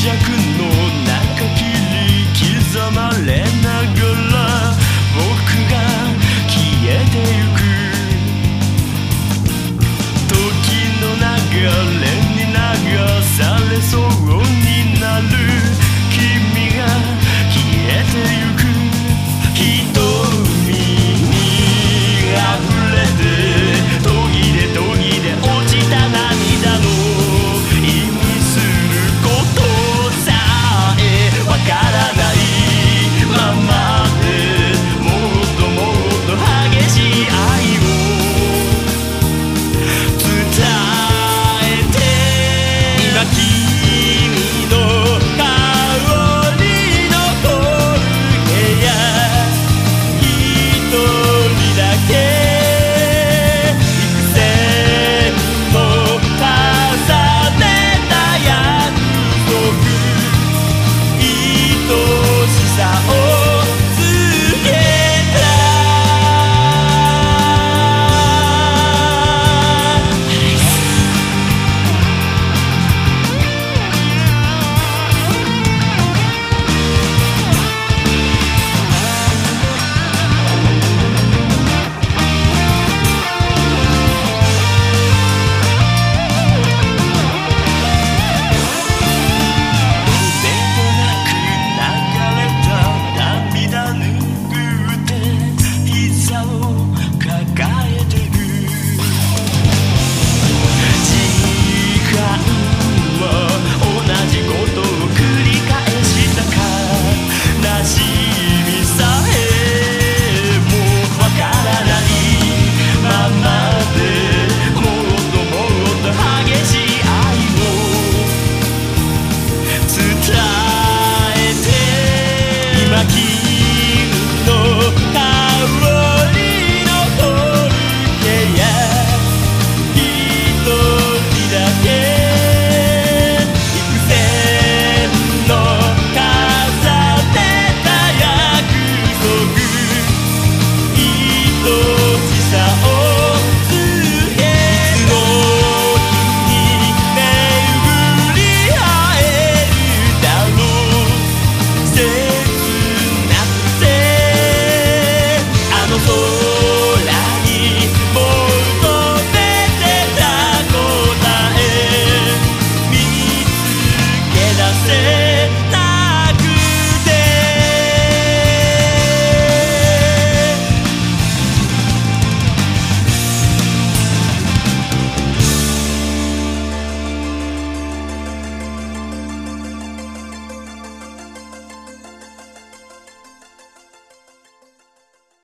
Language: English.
弱な